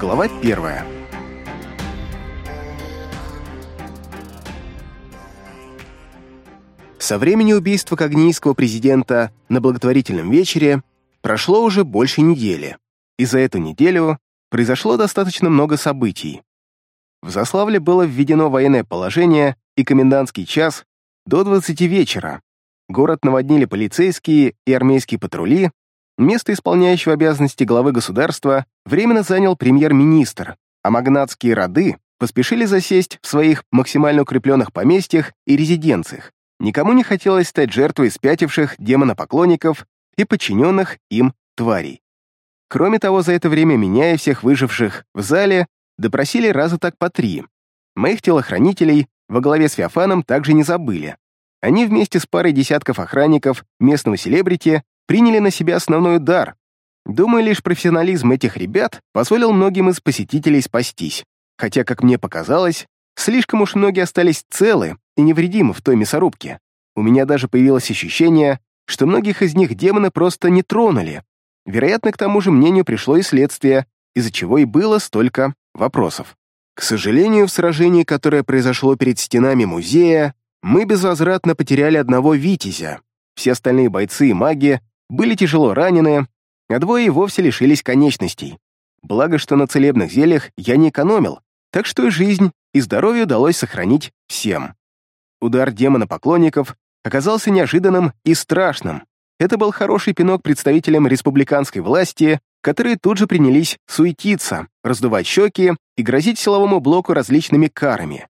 Глава первая. Со времени убийства когнийского президента на благотворительном вечере прошло уже больше недели, и за эту неделю произошло достаточно много событий. В Заславле было введено военное положение и комендантский час до 20 вечера. Город наводнили полицейские и армейские патрули, место исполняющего обязанности главы государства временно занял премьер-министр, а магнатские роды поспешили засесть в своих максимально укрепленных поместьях и резиденциях. Никому не хотелось стать жертвой спятивших демонопоклонников и подчиненных им тварей. Кроме того, за это время меня и всех выживших в зале допросили раза так по три. Моих телохранителей во главе с Феофаном также не забыли. Они вместе с парой десятков охранников местного селебрити приняли на себя основной удар. Думаю, лишь профессионализм этих ребят позволил многим из посетителей спастись. Хотя, как мне показалось, слишком уж многие остались целы и невредимы в той мясорубке. У меня даже появилось ощущение, что многих из них демоны просто не тронули. Вероятно, к тому же мнению пришло и следствие, из-за чего и было столько вопросов. К сожалению, в сражении, которое произошло перед стенами музея, мы безвозвратно потеряли одного витязя. Все остальные бойцы и маги были тяжело ранены, а двое и вовсе лишились конечностей. Благо, что на целебных зельях я не экономил, так что и жизнь, и здоровье удалось сохранить всем. Удар демона-поклонников оказался неожиданным и страшным. Это был хороший пинок представителям республиканской власти, которые тут же принялись суетиться, раздувать щеки и грозить силовому блоку различными карами.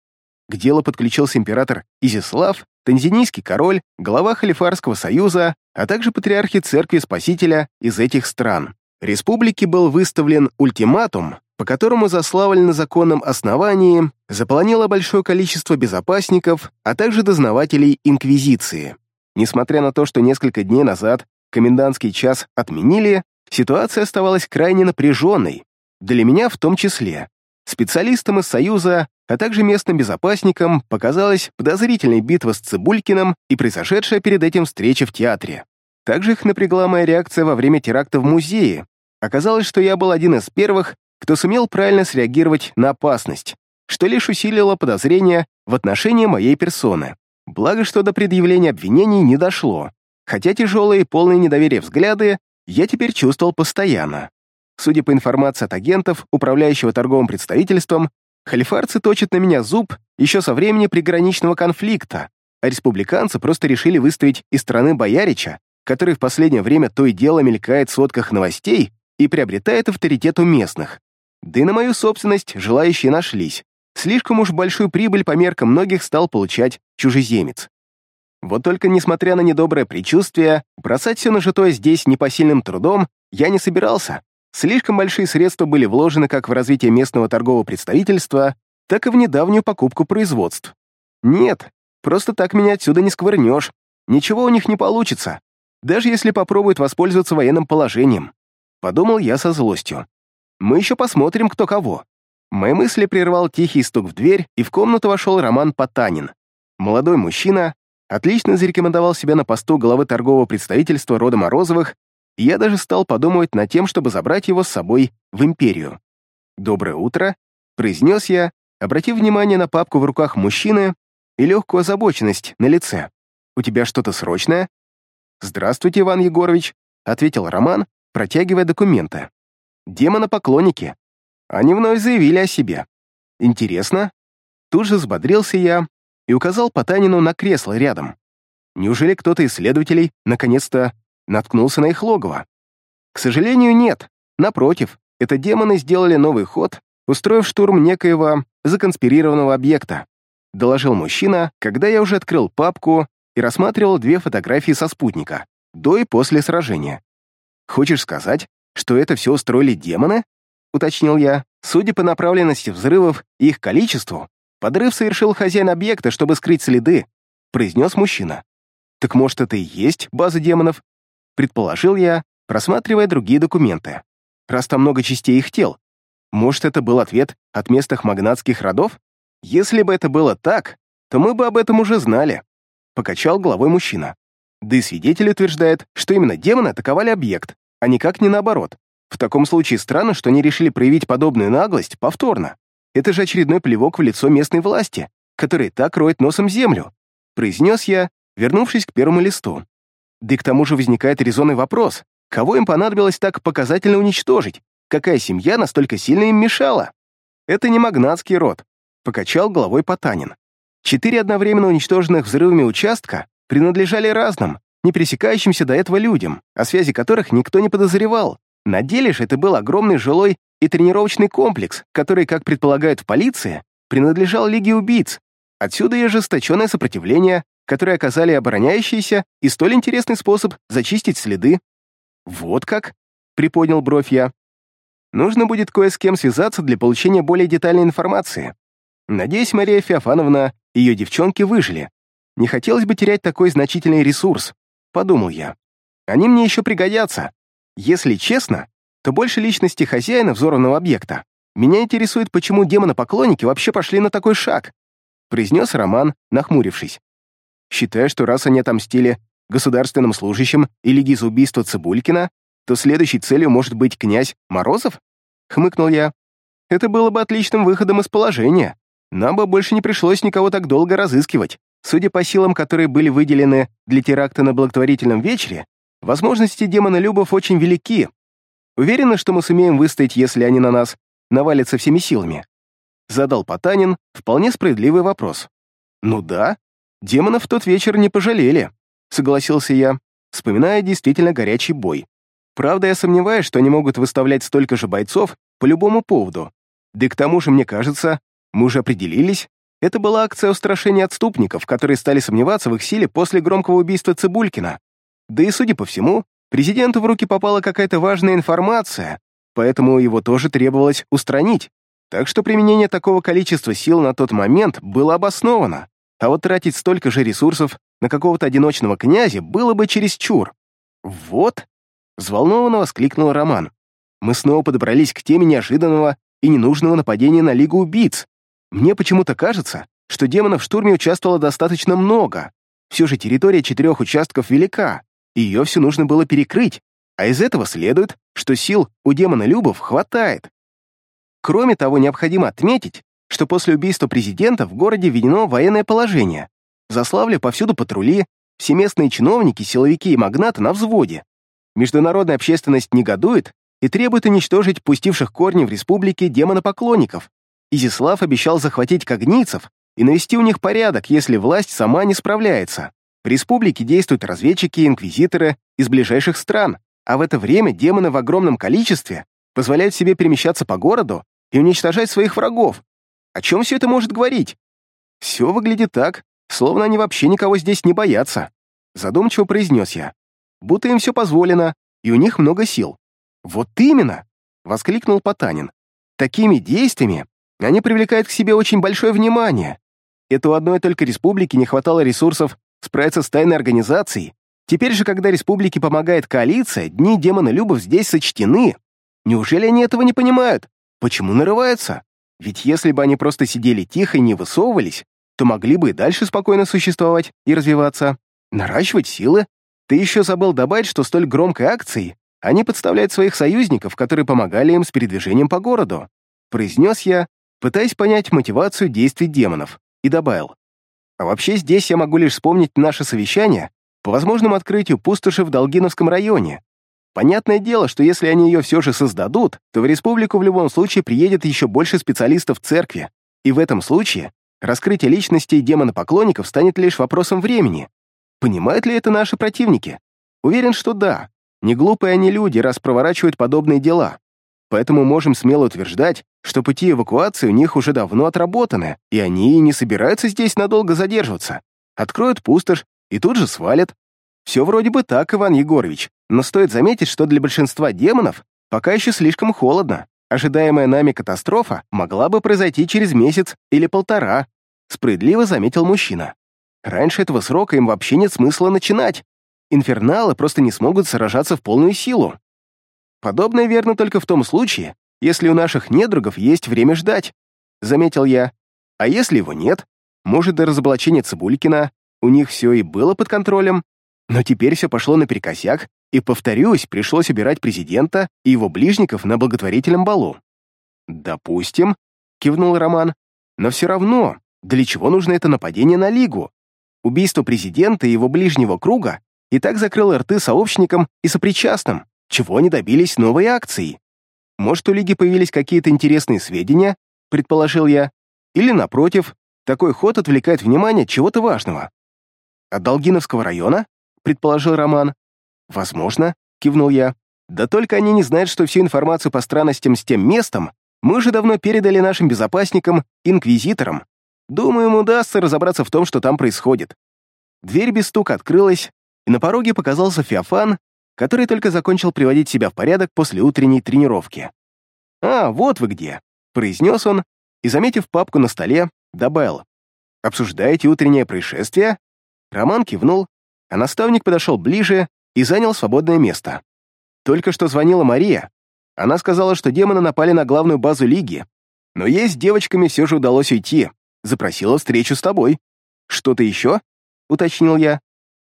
К делу подключился император Изислав, танзинийский король, глава Халифарского союза, а также патриархи Церкви Спасителя из этих стран. Республике был выставлен ультиматум, по которому Заславль на законном основании заполонило большое количество безопасников, а также дознавателей Инквизиции. Несмотря на то, что несколько дней назад комендантский час отменили, ситуация оставалась крайне напряженной, для меня в том числе. Специалистам из Союза, а также местным безопасникам показалась подозрительной битва с Цибулькиным и произошедшая перед этим встреча в театре. Также их напрягла моя реакция во время теракта в музее. Оказалось, что я был один из первых, кто сумел правильно среагировать на опасность, что лишь усилило подозрения в отношении моей персоны. Благо, что до предъявления обвинений не дошло, хотя тяжелые и полные недоверия взгляды я теперь чувствовал постоянно. Судя по информации от агентов, управляющего торговым представительством, халифарцы точат на меня зуб еще со времени приграничного конфликта, а республиканцы просто решили выставить из страны Боярича, который в последнее время то и дело мелькает в сводках новостей и приобретает авторитет у местных. Да и на мою собственность желающие нашлись. Слишком уж большую прибыль по меркам многих стал получать чужеземец. Вот только, несмотря на недоброе предчувствие, бросать все нажитое здесь непосильным трудом я не собирался. Слишком большие средства были вложены как в развитие местного торгового представительства, так и в недавнюю покупку производств. Нет, просто так меня отсюда не сквырнешь. Ничего у них не получится, даже если попробуют воспользоваться военным положением. Подумал я со злостью. Мы еще посмотрим, кто кого. Мои мысли прервал тихий стук в дверь, и в комнату вошел Роман Потанин. Молодой мужчина, отлично зарекомендовал себя на посту главы торгового представительства рода Морозовых, и я даже стал подумывать над тем, чтобы забрать его с собой в империю. «Доброе утро», — произнес я, обратив внимание на папку в руках мужчины и легкую озабоченность на лице. «У тебя что-то срочное?» «Здравствуйте, Иван Егорович», — ответил Роман, протягивая документы. Демона-поклонники. Они вновь заявили о себе. Интересно. Тут же взбодрился я и указал Потанину на кресло рядом. Неужели кто-то из следователей наконец-то наткнулся на их логово? К сожалению, нет. Напротив, это демоны сделали новый ход, устроив штурм некоего законспирированного объекта. Доложил мужчина, когда я уже открыл папку и рассматривал две фотографии со спутника, до и после сражения. Хочешь сказать, что это все устроили демоны?» — уточнил я. Судя по направленности взрывов и их количеству, подрыв совершил хозяин объекта, чтобы скрыть следы, — произнес мужчина. «Так может, это и есть база демонов?» — предположил я, просматривая другие документы. Раз там много частей их тел, может, это был ответ от местных магнатских родов? Если бы это было так, то мы бы об этом уже знали. Покачал головой мужчина. Да и свидетель утверждает, что именно демоны атаковали объект, а никак не наоборот. В таком случае странно, что они решили проявить подобную наглость повторно. Это же очередной плевок в лицо местной власти, которая так роет носом землю, произнес я, вернувшись к первому листу. Да и к тому же возникает резонный вопрос, кого им понадобилось так показательно уничтожить, какая семья настолько сильно им мешала? Это не магнатский род, покачал головой Потанин. Четыре одновременно уничтоженных взрывами участка принадлежали разным, не пересекающимся до этого людям, о связи которых никто не подозревал. На деле же это был огромный жилой и тренировочный комплекс, который, как предполагают в полиции, принадлежал Лиге убийц. Отсюда и ожесточенное сопротивление, которое оказали обороняющиеся, и столь интересный способ зачистить следы. «Вот как?» — приподнял бровь я. «Нужно будет кое с кем связаться для получения более детальной информации. Надеюсь, Мария Феофановна и ее девчонки выжили. Не хотелось бы терять такой значительный ресурс подумал я. Они мне еще пригодятся. Если честно, то больше личности хозяина взорванного объекта. Меня интересует, почему демонопоклонники вообще пошли на такой шаг, произнес Роман, нахмурившись. Считая, что раз они отомстили государственным служащим и Лиги за убийство Цибулькина, то следующей целью может быть князь Морозов? Хмыкнул я. Это было бы отличным выходом из положения. Нам бы больше не пришлось никого так долго разыскивать. Судя по силам, которые были выделены для теракта на благотворительном вечере, возможности демона Любов очень велики. Уверены, что мы сумеем выстоять, если они на нас навалятся всеми силами?» Задал Потанин вполне справедливый вопрос. «Ну да, демонов в тот вечер не пожалели», — согласился я, вспоминая действительно горячий бой. Правда, я сомневаюсь, что они могут выставлять столько же бойцов по любому поводу. Да и к тому же, мне кажется, мы уже определились, это была акция устрашения отступников, которые стали сомневаться в их силе после громкого убийства Цибулькина. Да и, судя по всему, президенту в руки попала какая-то важная информация, поэтому его тоже требовалось устранить. Так что применение такого количества сил на тот момент было обосновано. А вот тратить столько же ресурсов на какого-то одиночного князя было бы чересчур. «Вот!» — взволнованно воскликнул Роман. «Мы снова подобрались к теме неожиданного и ненужного нападения на Лигу убийц. Мне почему-то кажется, что демонов в штурме участвовало достаточно много. Все же территория четырех участков велика, и ее все нужно было перекрыть, а из этого следует, что сил у демона Любов хватает. Кроме того, необходимо отметить, что после убийства президента в городе введено военное положение. В Заславле повсюду патрули, все местные чиновники, силовики и магнаты на взводе. Международная общественность негодует и требует уничтожить пустивших корни в республике демонопоклонников, Изислав обещал захватить когницев и навести у них порядок, если власть сама не справляется. В республике действуют разведчики и инквизиторы из ближайших стран, а в это время демоны в огромном количестве позволяют себе перемещаться по городу и уничтожать своих врагов. О чем все это может говорить? Все выглядит так, словно они вообще никого здесь не боятся. Задумчиво произнес я. Будто им все позволено, и у них много сил. Вот именно! Воскликнул Потанин. Такими действиями они привлекают к себе очень большое внимание. Это у одной только республики не хватало ресурсов справиться с тайной организацией. Теперь же, когда республике помогает коалиция, дни демона Любов здесь сочтены. Неужели они этого не понимают? Почему нарываются? Ведь если бы они просто сидели тихо и не высовывались, то могли бы и дальше спокойно существовать и развиваться, наращивать силы. Ты еще забыл добавить, что столь громкой акцией они подставляют своих союзников, которые помогали им с передвижением по городу. Произнес я, пытаясь понять мотивацию действий демонов, и добавил. А вообще здесь я могу лишь вспомнить наше совещание по возможному открытию пустоши в Долгиновском районе. Понятное дело, что если они ее все же создадут, то в республику в любом случае приедет еще больше специалистов церкви, и в этом случае раскрытие личностей демона-поклонников станет лишь вопросом времени. Понимают ли это наши противники? Уверен, что да. Не глупые они люди, раз проворачивают подобные дела поэтому можем смело утверждать, что пути эвакуации у них уже давно отработаны, и они не собираются здесь надолго задерживаться. Откроют пустошь и тут же свалят. Все вроде бы так, Иван Егорович, но стоит заметить, что для большинства демонов пока еще слишком холодно. Ожидаемая нами катастрофа могла бы произойти через месяц или полтора, справедливо заметил мужчина. Раньше этого срока им вообще нет смысла начинать. Инферналы просто не смогут сражаться в полную силу. Подобное верно только в том случае, если у наших недругов есть время ждать, заметил я. А если его нет, может, до разоблачения Цибулькина у них все и было под контролем, но теперь все пошло наперекосяк, И, повторюсь, пришлось убирать президента и его ближников на благотворительном балу. «Допустим», — кивнул Роман, «но все равно, для чего нужно это нападение на Лигу? Убийство президента и его ближнего круга и так закрыло рты сообщникам и сопричастным, чего они добились новой акции. Может, у Лиги появились какие-то интересные сведения, предположил я, или, напротив, такой ход отвлекает внимание чего-то важного. От Долгиновского района, предположил Роман. Возможно, кивнул я. Да только они не знают, что всю информацию по странностям с тем местом мы уже давно передали нашим безопасникам, инквизиторам. Думаю, им удастся разобраться в том, что там происходит. Дверь без стука открылась, и на пороге показался Феофан, который только закончил приводить себя в порядок после утренней тренировки. «А, вот вы где», — произнес он, и, заметив папку на столе, добавил. «Обсуждаете утреннее происшествие?» Роман кивнул, а наставник подошел ближе и занял свободное место. Только что звонила Мария. Она сказала, что демоны напали на главную базу Лиги, но ей с девочками все же удалось уйти, запросила встречу с тобой. «Что-то еще?» — уточнил я.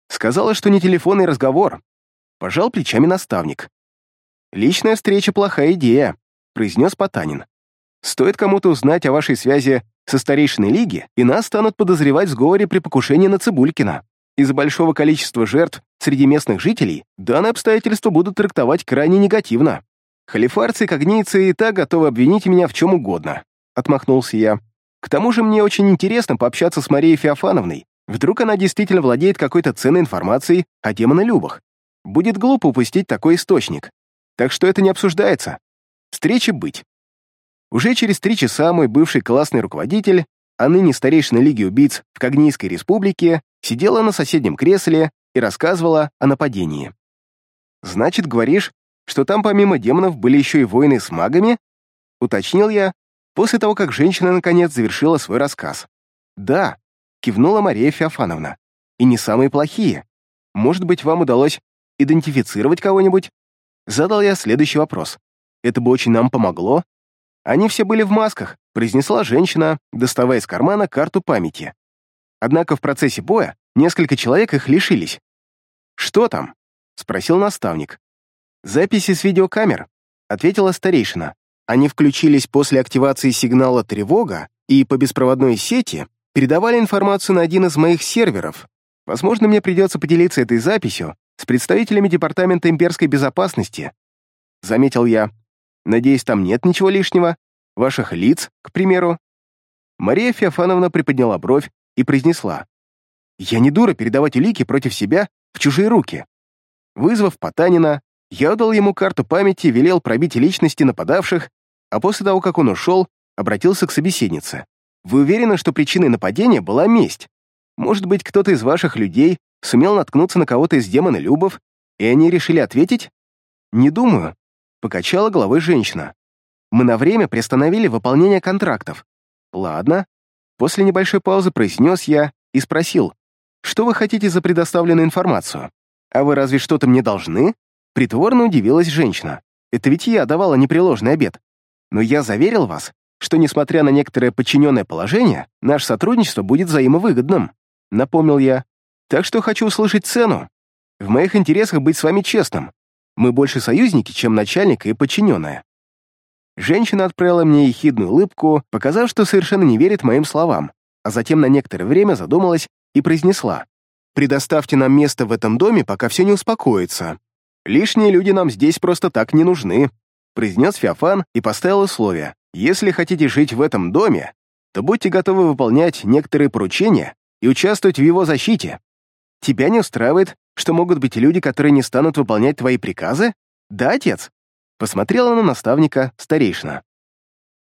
Сказала, что не телефонный разговор. Пожал плечами наставник. «Личная встреча — плохая идея», — произнес Потанин. «Стоит кому-то узнать о вашей связи со старейшиной лиги, и нас станут подозревать в сговоре при покушении на Цибулькина. Из-за большого количества жертв среди местных жителей данное обстоятельство будут трактовать крайне негативно. Халифарцы и когнийцы и так готовы обвинить меня в чем угодно», — отмахнулся я. «К тому же мне очень интересно пообщаться с Марией Феофановной, Вдруг она действительно владеет какой-то ценной информацией о демонолюбах. Будет глупо упустить такой источник. Так что это не обсуждается. Встречи быть. Уже через три часа мой бывший классный руководитель, а ныне старейшина Лиги убийц в Когнийской республике, сидела на соседнем кресле и рассказывала о нападении. «Значит, говоришь, что там помимо демонов были еще и воины с магами?» — уточнил я, после того, как женщина наконец завершила свой рассказ. «Да», кивнула Мария Феофановна. «И не самые плохие. Может быть, вам удалось идентифицировать кого-нибудь?» Задал я следующий вопрос. «Это бы очень нам помогло?» «Они все были в масках», — произнесла женщина, доставая из кармана карту памяти. Однако в процессе боя несколько человек их лишились. «Что там?» — спросил наставник. «Записи с видеокамер», — ответила старейшина. Они включились после активации сигнала «Тревога» и по беспроводной сети передавали информацию на один из моих серверов. Возможно, мне придется поделиться этой записью с представителями Департамента имперской безопасности. Заметил я. Надеюсь, там нет ничего лишнего? Ваших лиц, к примеру?» Мария Феофановна приподняла бровь и произнесла. «Я не дура передавать улики против себя в чужие руки». Вызвав Потанина, я отдал ему карту памяти, велел пробить личности нападавших, а после того, как он ушел, обратился к собеседнице. Вы уверены, что причиной нападения была месть? Может быть, кто-то из ваших людей сумел наткнуться на кого-то из демона-любов, и они решили ответить? Не думаю. Покачала головой женщина. Мы на время приостановили выполнение контрактов. Ладно. После небольшой паузы произнес я и спросил, что вы хотите за предоставленную информацию? А вы разве что-то мне должны? Притворно удивилась женщина. Это ведь я давала непреложный обед. Но я заверил вас, что, несмотря на некоторое подчиненное положение, наше сотрудничество будет взаимовыгодным», — напомнил я. «Так что хочу услышать цену. В моих интересах быть с вами честным. Мы больше союзники, чем начальник и подчиненная». Женщина отправила мне ехидную улыбку, показав, что совершенно не верит моим словам, а затем на некоторое время задумалась и произнесла. «Предоставьте нам место в этом доме, пока все не успокоится. Лишние люди нам здесь просто так не нужны», произнес Феофан и поставил условие. Если хотите жить в этом доме, то будьте готовы выполнять некоторые поручения и участвовать в его защите. Тебя не устраивает, что могут быть люди, которые не станут выполнять твои приказы? Да, отец?» Посмотрела на наставника старейшина.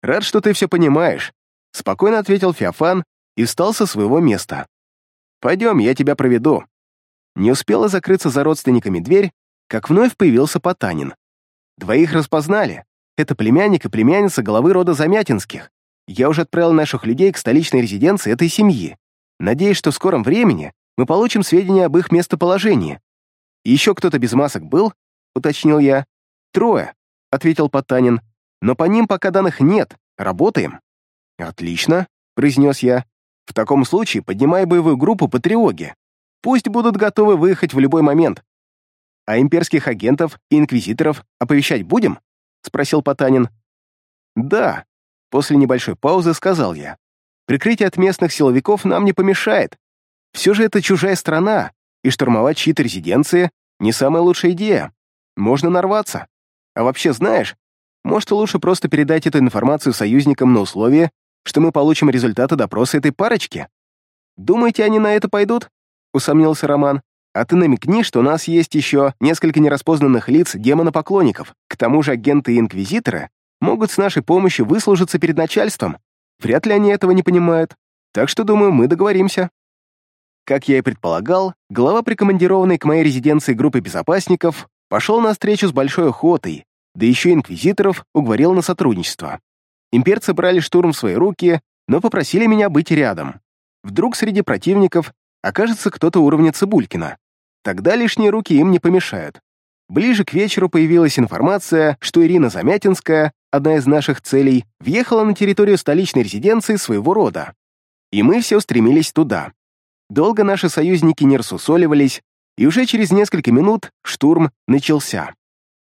«Рад, что ты все понимаешь», — спокойно ответил Феофан и встал со своего места. «Пойдем, я тебя проведу». Не успела закрыться за родственниками дверь, как вновь появился Потанин. Двоих распознали, это племянник и племянница главы рода Замятинских. Я уже отправил наших людей к столичной резиденции этой семьи. Надеюсь, что в скором времени мы получим сведения об их местоположении. еще кто-то без масок был?» — уточнил я. «Трое», — ответил Потанин. «Но по ним пока данных нет. Работаем». «Отлично», — произнес я. «В таком случае поднимай боевую группу по тревоге. Пусть будут готовы выехать в любой момент. А имперских агентов и инквизиторов оповещать будем?» — спросил Потанин. «Да», — после небольшой паузы сказал я. «Прикрытие от местных силовиков нам не помешает. Все же это чужая страна, и штурмовать чьи-то резиденции — не самая лучшая идея. Можно нарваться. А вообще, знаешь, может, лучше просто передать эту информацию союзникам на условие, что мы получим результаты допроса этой парочки? Думаете, они на это пойдут?» — усомнился Роман. «А ты намекни, что у нас есть еще несколько нераспознанных лиц демонопоклонников. К тому же агенты и инквизиторы могут с нашей помощью выслужиться перед начальством. Вряд ли они этого не понимают. Так что, думаю, мы договоримся». Как я и предполагал, глава прикомандированной к моей резиденции группы безопасников пошел на встречу с большой охотой, да еще инквизиторов уговорил на сотрудничество. Имперцы брали штурм в свои руки, но попросили меня быть рядом. Вдруг среди противников окажется кто-то уровня Цибулькина. Тогда лишние руки им не помешают. Ближе к вечеру появилась информация, что Ирина Замятинская, одна из наших целей, въехала на территорию столичной резиденции своего рода. И мы все устремились туда. Долго наши союзники не рассусоливались, и уже через несколько минут штурм начался.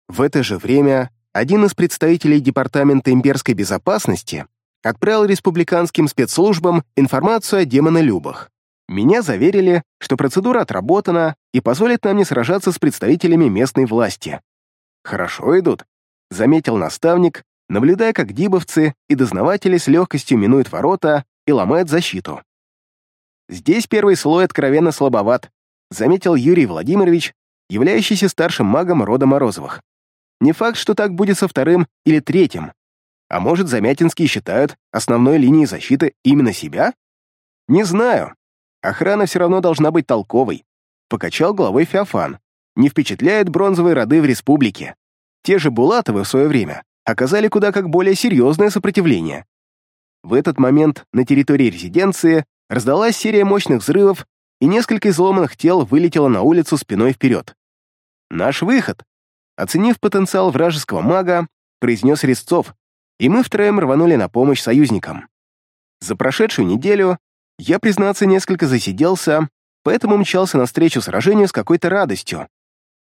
В это же время один из представителей Департамента имперской безопасности отправил республиканским спецслужбам информацию о демонолюбах. Меня заверили, что процедура отработана и позволит нам не сражаться с представителями местной власти. «Хорошо идут», — заметил наставник, наблюдая, как дибовцы и дознаватели с легкостью минуют ворота и ломают защиту. Здесь первый слой откровенно слабоват, заметил Юрий Владимирович, являющийся старшим магом рода Морозовых. Не факт, что так будет со вторым или третьим. А может, Замятинские считают основной линией защиты именно себя? Не знаю. Охрана все равно должна быть толковой. Покачал головой Феофан. Не впечатляет бронзовые роды в республике. Те же Булатовы в свое время оказали куда как более серьезное сопротивление. В этот момент на территории резиденции Раздалась серия мощных взрывов, и несколько изломанных тел вылетело на улицу спиной вперед. «Наш выход!» Оценив потенциал вражеского мага, произнес Резцов, и мы втроем рванули на помощь союзникам. За прошедшую неделю я, признаться, несколько засиделся, поэтому мчался навстречу сражению с какой-то радостью.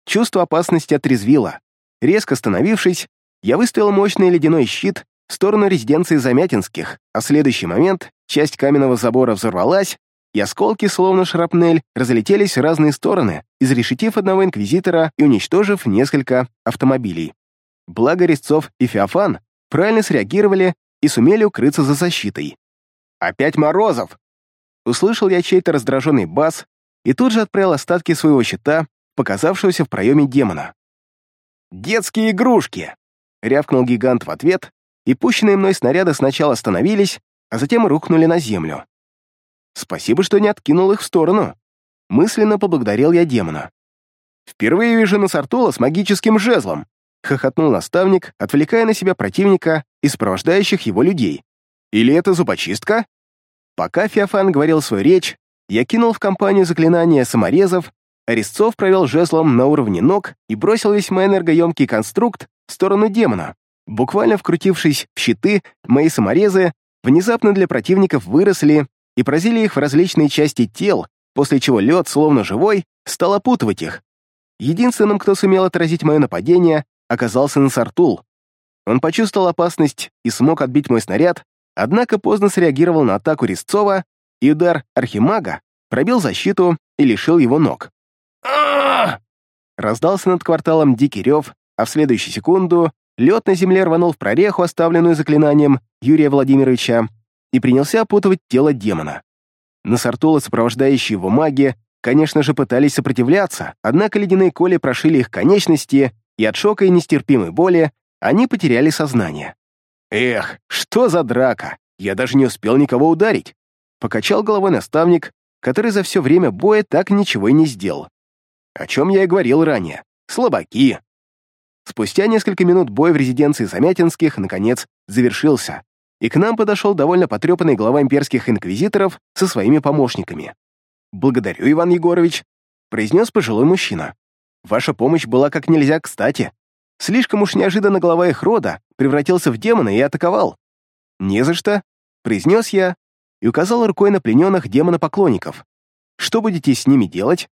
Чувство опасности отрезвило. Резко остановившись, я выставил мощный ледяной щит в сторону резиденции Замятинских, а в следующий момент часть каменного забора взорвалась, и осколки, словно шрапнель, разлетелись в разные стороны, изрешетив одного инквизитора и уничтожив несколько автомобилей. Благо Резцов и Феофан правильно среагировали и сумели укрыться за защитой. «Опять Морозов!» Услышал я чей-то раздраженный бас и тут же отправил остатки своего щита, показавшегося в проеме демона. «Детские игрушки!» — рявкнул гигант в ответ, и пущенные мной снаряды сначала остановились, а затем рухнули на землю. Спасибо, что не откинул их в сторону. Мысленно поблагодарил я демона. «Впервые вижу Насартула с магическим жезлом», — хохотнул наставник, отвлекая на себя противника и сопровождающих его людей. «Или это зубочистка?» Пока Феофан говорил свою речь, я кинул в компанию заклинания саморезов, а провел жезлом на уровне ног и бросил весьма энергоемкий конструкт в сторону демона. Буквально вкрутившись в щиты, мои саморезы внезапно для противников выросли и поразили их в различные части тел, после чего лед, словно живой, стал опутывать их. Единственным, кто сумел отразить мое нападение, оказался Насартул. Он почувствовал опасность и смог отбить мой снаряд, однако поздно среагировал на атаку Резцова, и удар Архимага пробил защиту и лишил его ног. Раздался над кварталом дикий рев, а в следующую секунду Лед на земле рванул в прореху, оставленную заклинанием Юрия Владимировича, и принялся опутывать тело демона. Насартула, сопровождающие его маги, конечно же, пытались сопротивляться, однако ледяные коли прошили их конечности, и от шока и нестерпимой боли они потеряли сознание. «Эх, что за драка! Я даже не успел никого ударить!» Покачал головой наставник, который за все время боя так ничего и не сделал. О чем я и говорил ранее. Слабаки, Спустя несколько минут бой в резиденции Замятинских, наконец, завершился, и к нам подошел довольно потрепанный глава имперских инквизиторов со своими помощниками. «Благодарю, Иван Егорович», — произнес пожилой мужчина. «Ваша помощь была как нельзя кстати. Слишком уж неожиданно глава их рода превратился в демона и атаковал». «Не за что», — произнес я и указал рукой на плененных демона-поклонников. «Что будете с ними делать?»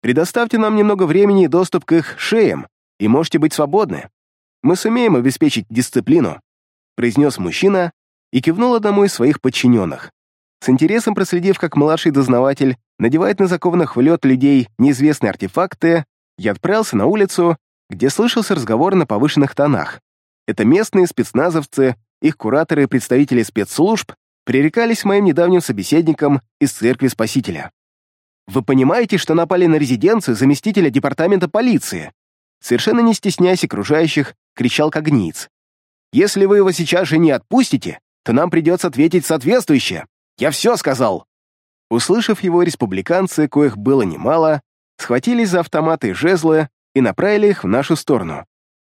Предоставьте нам немного времени и доступ к их шеям, и можете быть свободны. Мы сумеем обеспечить дисциплину», произнес мужчина и кивнул одному из своих подчиненных. С интересом проследив, как младший дознаватель надевает на закованных в лед людей неизвестные артефакты, я отправился на улицу, где слышался разговор на повышенных тонах. Это местные спецназовцы, их кураторы и представители спецслужб пререкались моим недавним собеседником из Церкви Спасителя. «Вы понимаете, что напали на резиденцию заместителя департамента полиции?» Совершенно не стесняясь окружающих, кричал Когниц. «Если вы его сейчас же не отпустите, то нам придется ответить соответствующе. Я все сказал!» Услышав его, республиканцы, коих было немало, схватились за автоматы и жезлы и направили их в нашу сторону.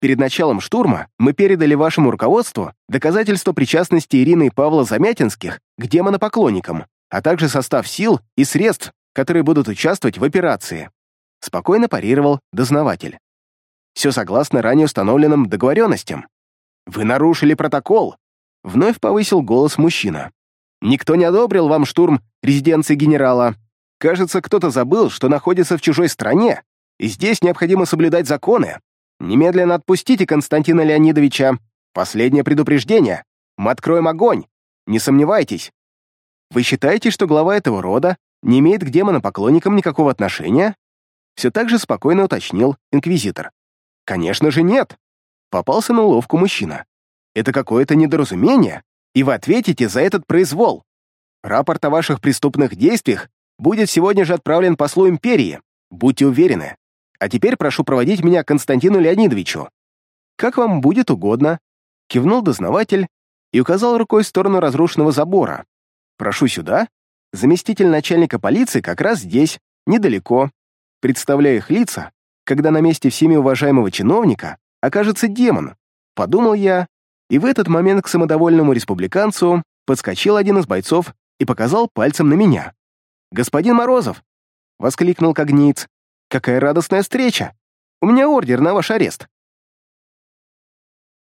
Перед началом штурма мы передали вашему руководству доказательства причастности Ирины и Павла Замятинских к демонопоклонникам, а также состав сил и средств, которые будут участвовать в операции. Спокойно парировал дознаватель. Все согласно ранее установленным договоренностям. Вы нарушили протокол. Вновь повысил голос мужчина. Никто не одобрил вам штурм резиденции генерала. Кажется, кто-то забыл, что находится в чужой стране, и здесь необходимо соблюдать законы. Немедленно отпустите Константина Леонидовича. Последнее предупреждение. Мы откроем огонь. Не сомневайтесь. Вы считаете, что глава этого рода не имеет к демонопоклонникам никакого отношения? Все так же спокойно уточнил инквизитор. Конечно же нет. Попался на уловку мужчина. Это какое-то недоразумение, и вы ответите за этот произвол. Рапорт о ваших преступных действиях будет сегодня же отправлен послу империи. Будьте уверены. А теперь прошу проводить меня к Константину Леонидовичу. Как вам будет угодно. Кивнул дознаватель и указал рукой в сторону разрушенного забора. Прошу сюда. Заместитель начальника полиции как раз здесь, недалеко. Представляя их лица, когда на месте всеми уважаемого чиновника окажется демон, подумал я, и в этот момент к самодовольному республиканцу подскочил один из бойцов и показал пальцем на меня. «Господин Морозов!» — воскликнул Когниц. Какая радостная встреча! У меня ордер на ваш арест.